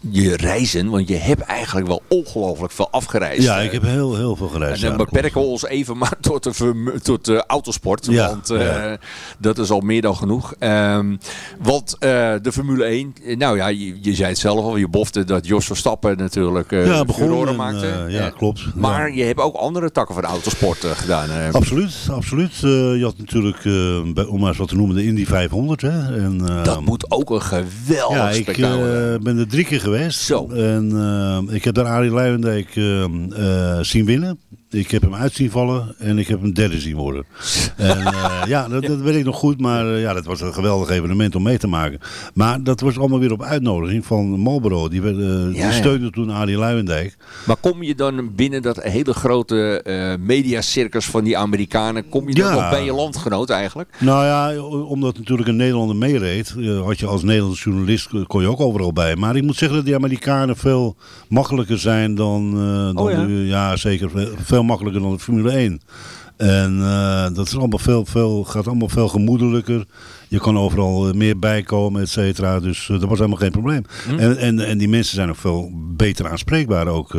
je reizen. Want je hebt eigenlijk wel ongelooflijk veel afgereisd. Ja, ik heb heel, heel veel gereisd. en dan beperken we ons even maar tot de, tot de autosport. Ja, want eh, ja. dat is al meer dan genoeg. Ehm, want eh, de Formule 1, eh, nou ja, je, je zei het zelf al. Je bofte dat Jos Verstappen natuurlijk eh Ja, begon furoren en, maakte. ja, klopt. Maar je hebt ook andere takken van de autosport gedaan. Absoluut, absoluut. Je had natuurlijk, bij, om maar eens wat te noemen, de Indy 500. Hè? En, dat moet ook een geweldig ja, ik ben er drie keer geweest. Zo. En eh, ik heb daar Arie Luijendijk eh, eh, zien winnen. Ik heb hem uit zien vallen en ik heb hem derde zien worden. en, eh, ja, dat, dat weet ik nog goed, maar eh, ja, dat was een geweldig evenement om mee te maken. Maar dat was allemaal weer op uitnodiging van Marlboro. Die, werd, eh, die Ja, ja. steunde toen Arie Luijendijk. Maar kom je dan binnen dat hele grote mediacircus van die Amerikanen, kom je dan Ja. nog bij je landgenoot eigenlijk? Nou ja, omdat natuurlijk een Nederlander meereed, had je als Nederlandse journalist kon je ook overal bij. Maar ik moet zeggen dat die Amerikanen veel makkelijker zijn dan, dan Oh ja, zeker veel, veel makkelijker dan de Formule 1. En eh, dat is allemaal veel, veel, gaat allemaal veel gemoedelijker. Je kan overal eh, meer bijkomen, et cetera. Dus eh, dat was helemaal geen probleem. Hm. En, en, en die mensen zijn ook veel beter aanspreekbaar ook.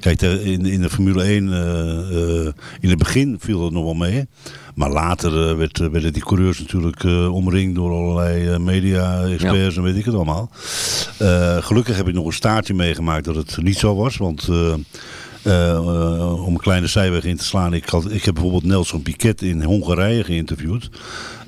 kijk, de- in, in de Formule 1, eh, eh, in het begin viel dat nog wel mee. Maar later werd, werden die coureurs natuurlijk omringd door allerlei media-experts en weet ik het allemaal. Gelukkig heb ik nog een staartje meegemaakt dat het niet zo was. Want om een kleine zijweg in te slaan. Ik, had, ik heb bijvoorbeeld Nelson Piquet in Hongarije geïnterviewd.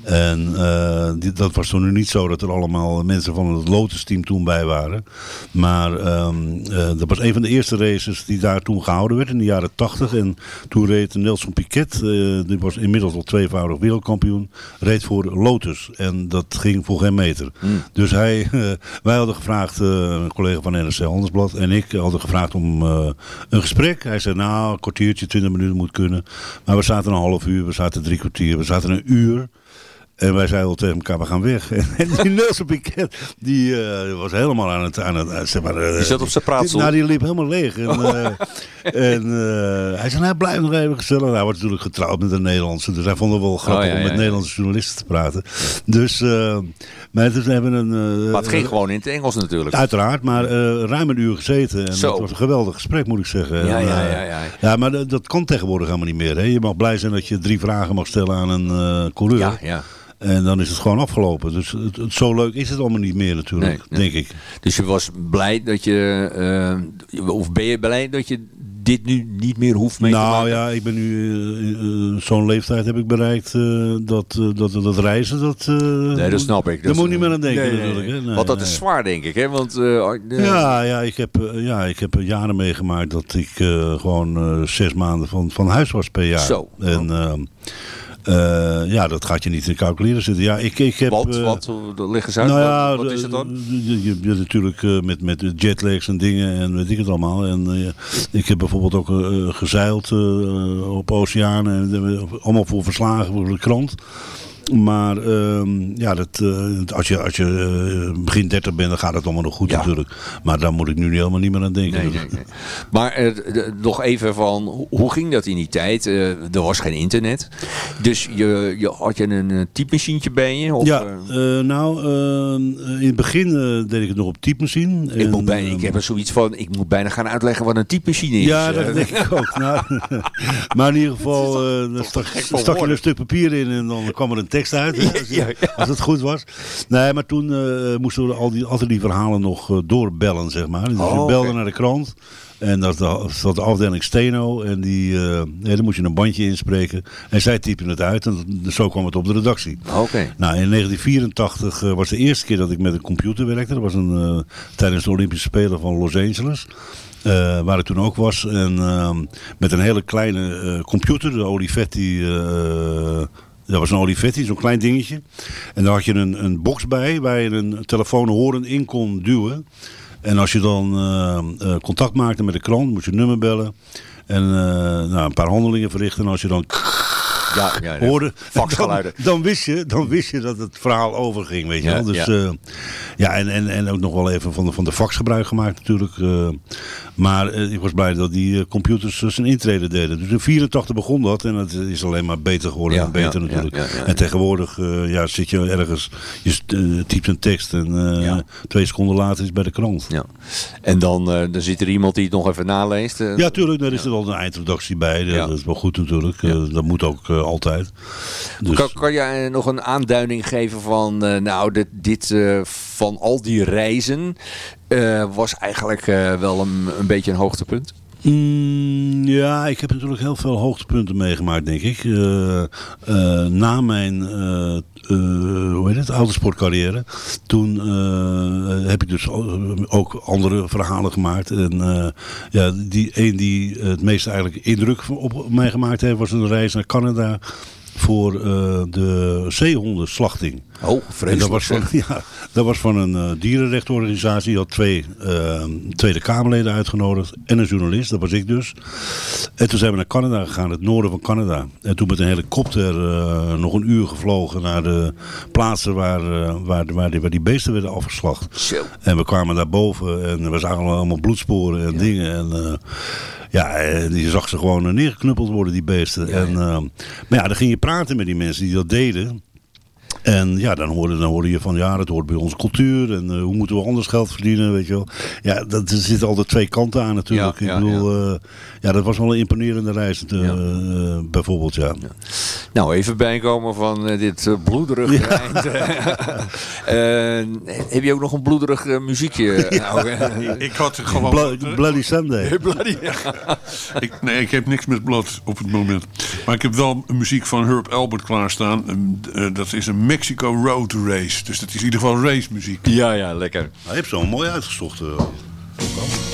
En eh, die- dat was toen niet zo dat er allemaal mensen van het Lotus team toen bij waren. Maar ehm, eh, dat was een van de eerste races die daar toen gehouden werd in de jaren 80. En toen reed Nelson Piquet, eh, die was inmiddels al tweevoudig wereldkampioen, reed voor Lotus. En dat ging voor geen meter. Dus hij, wij hadden gevraagd, een collega van NRC Handelsblad en ik hadden gevraagd om een gesprek. Hij zei nou, een kwartiertje, twintig minuten moet kunnen. Maar we zaten een half uur, we zaten drie kwartier, we zaten een uur. En wij zeiden al tegen elkaar, we gaan weg. En die Nelson Piquet, die eh, was helemaal aan het... Aan het eh, zeg maar, eh, Die zat op zijn praatstoel. Nou, die liep helemaal leeg. En, en hij zei, nou, blijf nog even gezellig. Hij wordt natuurlijk getrouwd met een Nederlandse. Dus hij vond het wel grappig Oh, ja, om ja, met ja. Nederlandse journalisten te praten. Dus, maar dus hebben een... Maar het ging gewoon in het Engels natuurlijk. Uiteraard, maar ruim een uur gezeten. En Zo. dat was een geweldig gesprek, moet ik zeggen. Ja, ja, ja, ja. ja, maar dat, kan tegenwoordig helemaal niet meer. Hè? Je mag blij zijn dat je drie vragen mag stellen aan een coureur. Ja, ja. En dan is het gewoon afgelopen. Dus het, het- zo leuk is het allemaal niet meer natuurlijk, Nee, nee. denk ik. Dus je was blij dat je, eh, of ben je blij dat je dit nu niet meer hoeft mee te nou maken? ja, ik ben nu, eh, eh, zo'n leeftijd heb ik bereikt dat, dat, dat reizen, dat... Nee, dat snap ik. Daar moet je niet meer aan denken Nee, natuurlijk. nee. hè. Nee, Want dat is zwaar, denk ik. Hè? Want, eh, Ja, ja, ik heb, ja, ik heb jaren meegemaakt dat ik gewoon zes maanden van, van huis was per jaar. Zo. En ehm, eh, ja, dat gaat je niet in calculeren zitten. Ja, ik, ik heb, wat, eh, wat, eh, leg eens uit. nou wat, ja, wat is het dan? Je, je, hebt natuurlijk eh, met, met jetlags en dingen en weet ik het allemaal. En eh, ik heb bijvoorbeeld ook eh, gezeild eh, op oceanen. En, eh, allemaal voor verslagen voor de krant. Maar ehm, ja, dat, eh, als je, als je eh, begin 30 bent, dan gaat het allemaal nog goed Ja. natuurlijk. Maar daar moet ik nu helemaal niet meer aan denken. Nee, nee, nee. Maar eh, nog even van, hoe- ging dat in die tijd? Er was geen internet. Dus je, je, had je een typemachientje bij je? Of, ja, nou, eh, in het begin deed ik het nog op typemachine. ik, moet bijna, ehm, ik heb er zoiets van, ik moet bijna gaan uitleggen wat een typemachine is. Ja, dat denk ik ook. Nou, maar in ieder geval, dan stak, stak je een stuk papier in en dan kwam er een tekst uit. hè, als, het goed was. Nee, maar toen eh, moesten we al die, altijd die verhalen nog eh, doorbellen, zeg maar. Dus Oh, je belde naar de krant. En dat zat de afdeling Steno. En die, eh ja, dan moest je een bandje inspreken. En zij typen het uit. En zo kwam het op de redactie. Oké. Nou, in 1984 eh, was de eerste keer dat ik met een computer werkte. Dat was een, eh, tijdens de Olympische Spelen van Los Angeles. eh, waar ik toen ook was. En ehm, met een hele kleine eh, computer, de Olivetti. Dat was een Olivetti, zo'n klein dingetje. En daar had je een, een box bij waar je een telefoon horen in kon duwen. En als je dan eh, eh, contact maakte met de krant, moest je nummer bellen. En eh, nou, een paar handelingen verrichten. En als je dan Ja, ja, ja. hoorde, dan, dan, wist je, dan wist je dat het verhaal overging, weet je wel. Dus, ja. ja. en, en, en ook nog wel even van de, van de fax gebruik gemaakt natuurlijk. eh. maar eh, ik was blij dat die eh, computers eh, zijn intrede deden. Dus in 84 begon dat en het is alleen maar beter geworden en beter natuurlijk. En tegenwoordig ja, ja, zit je ergens, je eh, typt een tekst en eh, twee seconden later is het bij de krant. Ja. En dan, eh, dan zit er iemand die het nog even naleest. eh. Ja, tuurlijk, daar is er al een eindredactie bij. Dat is wel goed natuurlijk. Eh, dat moet ook eh, altijd. Dus, Kan, kan jij nog een aanduiding geven van, eh, nou, dit, dit eh, van al die reizen eh, was eigenlijk wel een, een beetje een hoogtepunt? Mm, ja, ik heb natuurlijk heel veel hoogtepunten meegemaakt, denk ik. Na mijn eh, hoe heet het, autosportcarrière, toen eh, heb ik dus ook andere verhalen gemaakt. En eh, ja, die een die het meest eigenlijk indruk op mij gemaakt heeft, was een reis naar Canada. voor de zeehondenslachting. Oh, En dat was van, vreselijk ja, dat was van een eh, dierenrechtenorganisatie. Die had twee eh, Tweede Kamerleden uitgenodigd en een journalist, dat was ik dus. En toen zijn we naar Canada gegaan, het noorden van Canada. En toen met een helikopter eh, nog een uur gevlogen naar de plaatsen waar, eh, waar, waar, die, waar die beesten werden afgeslacht. En we kwamen daar boven en er was allemaal, bloedsporen en dingen. En, ja, je zag ze gewoon neergeknuppeld worden, die beesten. En, maar ja, dan ging je praten met die mensen die dat deden. En ja, dan hoorde, dan hoorde je van ja, dat hoort bij onze cultuur. En eh, hoe moeten we anders geld verdienen, weet je wel. Ja, dat, er zitten altijd twee kanten aan natuurlijk. Ja, ja, Ik bedoel, ja. ja, dat was wel een imponerende reis eh, eh, bijvoorbeeld, ja. Nou, even bijkomen van eh, dit eh, bloederige eind. Eh, heb je ook nog een bloederig eh, muziekje? Nou, eh, Ik had gewoon... Blo- Bloody Sunday. Bloody, ik, nee, ik heb niks met blad op het moment. Maar ik heb wel muziek van Herb Albert klaarstaan. Eh, dat is een Mexico Road Race. Dus dat is in ieder geval race muziek. Ja, ja, lekker. Hij heeft zo mooi uitgezocht. eh.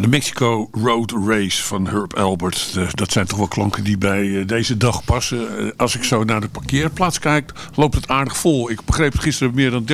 De Mexico Road Race van Herb Albert. De- dat zijn toch wel klanken die bij eh, deze dag passen. Eh, als ik zo naar de parkeerplaats kijk, loopt het aardig vol. Ik begreep dat gisteren meer dan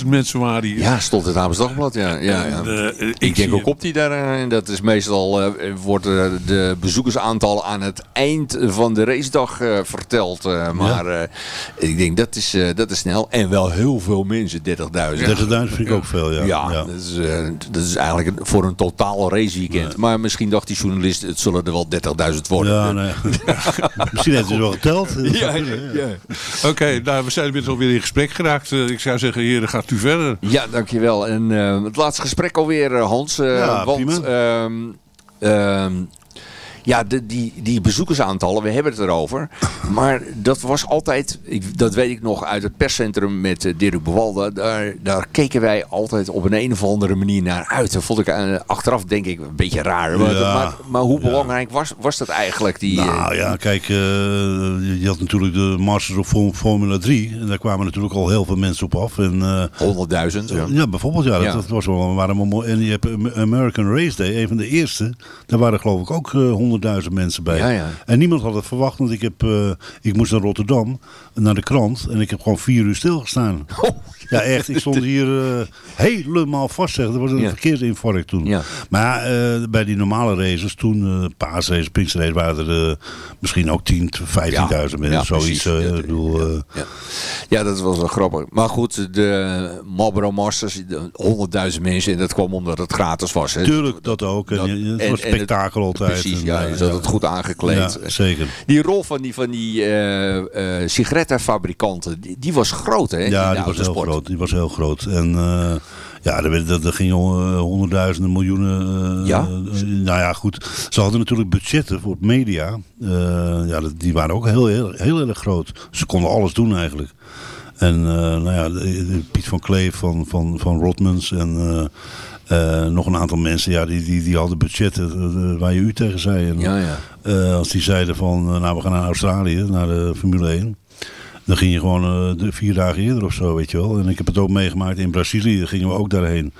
30.000 mensen waren hier. Ja, stond het Amers Dagblad, ja. ja, ja. Eh, ik ik denk ook op die daar, en dat is meestal, eh, wordt de bezoekersaantal aan het eind van de racedag eh, verteld. eh, maar eh, ik denk dat is, eh, dat is snel. En wel heel veel mensen, 30.000. 30.000 vind ik ook veel, ja. Ja, Ja. Dat, is, eh, dat is eigenlijk een- voor een totaal raceweekend. Maar misschien dacht die journalist, het zullen er wel 30.000 worden. Ja, nee. Misschien heeft hij het wel geteld. Ja, ja, ja. Oké, nou, we zijn inmiddels alweer in gesprek geraakt. Ik zou zeggen, heren, gaat u verder. Ja, dankjewel. En eh, het laatste gesprek alweer, Hans. eh, Ja, want prima. ehm, ehm, ja, de, die, die bezoekersaantallen, we hebben het erover. Maar dat was altijd, ik, dat weet ik nog uit het perscentrum met uh, Dirk Bewalda. Daar, daar keken wij altijd op een, een of andere manier naar uit. Dat vond ik eh, achteraf denk ik een beetje raar. Maar, Ja. maar, maar hoe belangrijk was, was dat eigenlijk? Die, Nou eh, ja, kijk, eh, je had natuurlijk de Masters of Form- Formula 3. En daar kwamen natuurlijk al heel veel mensen op af. En, eh, 100.000, ja. Ja, bijvoorbeeld. Ja, dat, was wel, waren wel mooi. En je hebt Am- American Race Day, een van de eerste. Daar waren geloof ik ook eh, 100.000 mensen bij. Ja, ja. En niemand had het verwacht, want ik, heb, eh, ik moest naar Rotterdam, naar de krant. En ik heb gewoon vier uur stilgestaan. Ja, echt. Ik stond hier eh, helemaal vast. Zeg. Er was een Ja. verkeersinfarct toen. Ja. Maar eh, bij die normale races, toen uh, paasraces, Pinksterrace, waren er eh, misschien ook 10, 15.000 mensen. ja, zoiets. precies. eh, Ja, ik bedoel, eh, Ja. ja, dat was wel grappig. Maar goed, de Marlboro Masters, de 100.000 mensen. En dat kwam omdat het gratis was. Hè. Tuurlijk, dat ook. En, Dat- het was spektakel altijd. Precies, En, ja. eh, Je zat het goed aangekleed. Zeker. Die rol van die, van die eh, eh, sigarettenfabrikanten, die, die was groot hè? in de Ja, die was heel autosport. Groot. Die was heel groot. En eh, ja, er, werd- er, gingen eh, honderdduizenden, miljoenen. eh, Ja? nou ja, goed. Ze hadden natuurlijk budgetten voor het media. Ja, die waren ook heel, heel, heel erg groot. Ze konden alles doen eigenlijk. En nou ja, Piet van Kleef van, van, van Rotmans en nog een aantal mensen, ja, die, die, die hadden budgetten waar je u tegen zei. En, Ja, ja. als die zeiden van, nou we gaan naar Australië, naar de Formule 1. Dan ging je gewoon de vier dagen eerder of zo, weet je wel. En ik heb het ook meegemaakt in Brazilië, gingen we ook daarheen.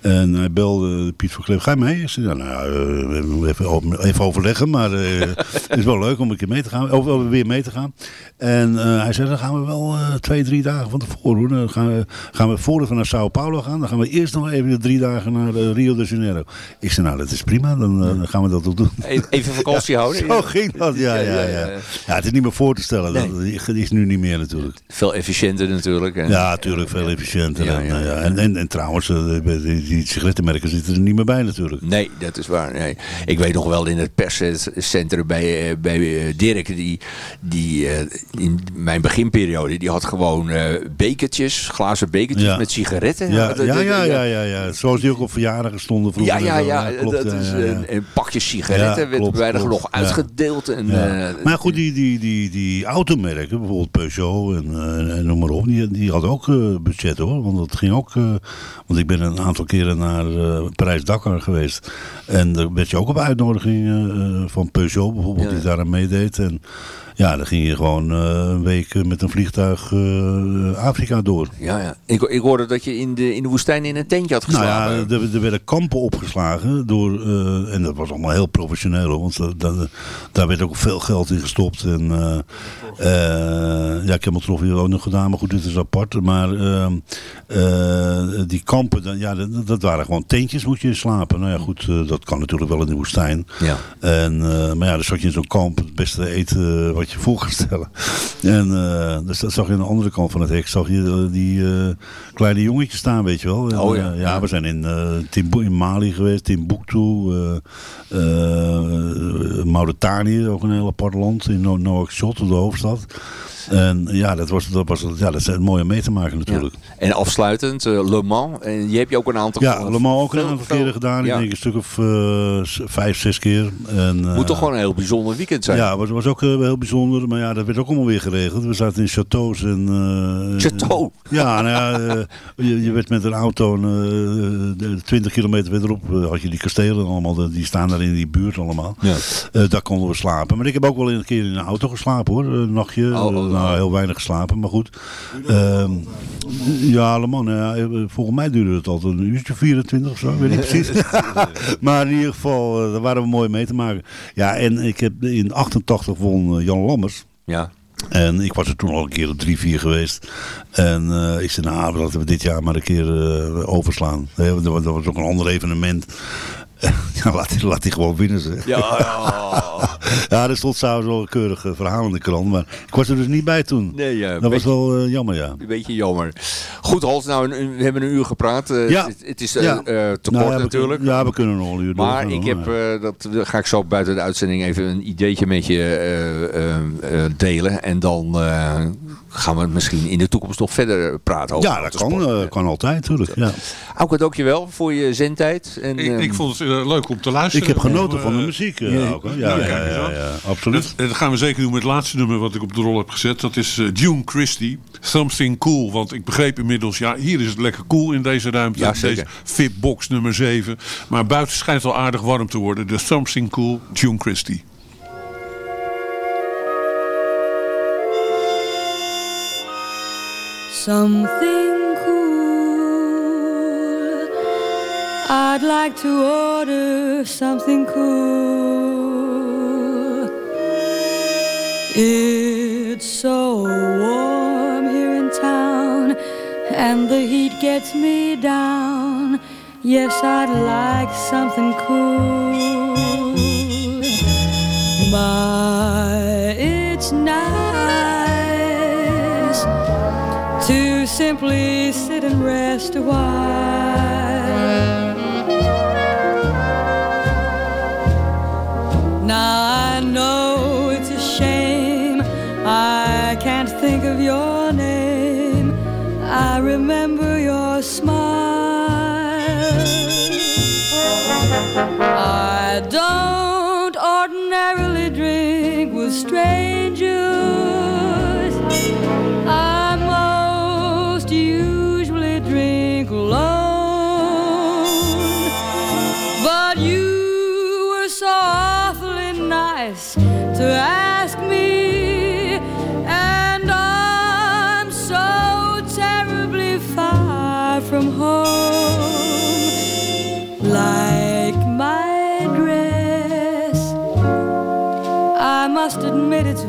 En hij belde Piet van Kleef, ga je mee? Ik zei, nou, we moeten even, even overleggen, maar eh, het is wel leuk om een keer mee te gaan, of of weer mee te gaan. En eh, hij zei, dan gaan we wel twee, drie dagen van tevoren doen. Dan gaan we, gaan we voordat we naar Sao Paulo gaan, dan gaan we eerst nog even drie dagen naar Rio de Janeiro. Ik zei, nou, dat is prima, dan, dan gaan we dat ook doen. E- Even vakantie houden. Zo ging dat, ja, ja, ja. Ja, het is niet meer voor te stellen. Dat die is nu niet meer natuurlijk. Veel efficiënter natuurlijk. En, Ja, natuurlijk veel efficiënter. En, nou En, en, en trouwens, die, die sigarettenmerken zitten er niet meer bij natuurlijk. Nee, dat is waar. Nee. Ik weet nog wel in het perscentrum bij, eh, bij eh, Dirk, die, die eh, in mijn beginperiode, die had gewoon bekertjes, glazen bekertjes Ja. met sigaretten. Ja, ja, ja, ja, ja, ja. Zoals die ook op verjaardagen stonden vroeger. Ja, ja, ja, klopt, dat is een, een pakje sigaretten werd klopt, weinig klopt. nog uitgedeeld. En, maar goed, die, die, die, die automerken, bijvoorbeeld Peugeot en, en noem maar op, die, die hadden ook budget hoor. Want dat ging ook, want ik ben een aantal keren naar eh Parijs-Dakar geweest. En daar werd je ook op uitnodiging eh, van Peugeot bijvoorbeeld, ja. die daar aan meedeed. En ja, dan ging je gewoon eh, een week eh, met een vliegtuig eh, Afrika door. ja, ja. Ik, ik hoorde dat je in de, in de woestijn in een tentje had Nou geslapen. ja, er, er werden kampen opgeslagen door, en dat was allemaal heel professioneel, want dat, dat- daar werd ook veel geld in gestopt. En, ja, ik heb het ook nog gedaan, maar goed, dit is apart. Maar die kampen, dan, ja, dat, dat waren gewoon tentjes, moet je slapen. Nou ja, goed, dat kan natuurlijk wel in de woestijn. Ja. En, maar ja, dan zat je in zo'n kamp, het beste eten wat je voor kan stellen. En eh, dus dat zag je aan de andere kant van het hek, zag je eh, die eh, kleine jongetjes staan, weet je wel. En, Oh ja, ja. we zijn in, Timbu- in Mali geweest, Timbuktu, Mauritanië, ook een heel apart land, in No- Nouakchott, de hoofdstad. En ja, dat, was, dat, was, ja, dat is mooi om mee te maken natuurlijk. En afsluitend, eh, Le Mans. En je hebt je ook een aantal... Ja, Le Mans ook een aantal keren gedaan. ja. Ik denk een stuk of eh, s- vijf, zes keer. En, eh, Moet toch gewoon een heel bijzonder weekend zijn. Ja, het was, was ook eh, heel bijzonder. Maar ja, dat werd ook allemaal weer geregeld. We zaten in chateaus. En, eh, Chateau? Ja, nou ja, eh, je, je werd met een auto en, eh, 20 kilometer verderop eh, had je die kastelen allemaal. Die staan daar in die buurt allemaal. Ja. Eh, daar konden we slapen. Maar ik heb ook wel een keer in een auto geslapen hoor. Een nachtje. Oh, Eh, oh. Nou, heel weinig geslapen, maar goed. Ehm, ja, allemaal. nou ja, eh, volgens mij duurde het altijd een uurtje 24 of zo. Weet niet precies. maar in ieder geval, eh, daar waren we mooi mee te maken. Ja, en ik heb in 88 won eh, Jan Lammers. Ja. En ik was er toen al een keer op drie, vier geweest. En ik zei, nou, laten we dit jaar maar een keer overslaan. Dat was ook een ander evenement. ja, laat, laat hij gewoon winnen, zeg. Ja, ja. ja, er stond s'avonds wel een keurig eh, verhaal in de krant. Maar ik was er dus niet bij toen. Nee, ja, dat was wel eh, jammer, ja. Een beetje jammer. Goed, Hans, nou, we hebben een uur gepraard. Eh, Ja. Het, het is te Nou kort natuurlijk. ja, we kunnen nog een uur Maar ik heb, dat ga ik zo buiten de uitzending even een ideetje met je delen. En dan gaan we misschien in de toekomst nog verder praten over Ja, dat kan, eh, kan altijd, natuurlijk. Ja. Auke, dankjewel voor je zendtijd. En, Ik, ehm, ik vond het eh, leuk om te luisteren. Ik heb genoten Om, van de eh, muziek, eh, ja, Auke. Ja, eens ja, ja, absoluut. En dat gaan we zeker doen met het laatste nummer wat ik op de rol heb gezet. Dat is eh, June Christie, Something Cool. Want ik begreep inmiddels, ja, hier is het lekker cool in deze ruimte. Ja, deze zeker. Fitbox nummer 7. Maar buiten schijnt het al aardig warm te worden. Dus Something Cool, June Christie. Something cool. I'd like to order something cool. It's so warm here in town, and the heat gets me down. Yes, I'd like something cool. Simply sit and rest a while.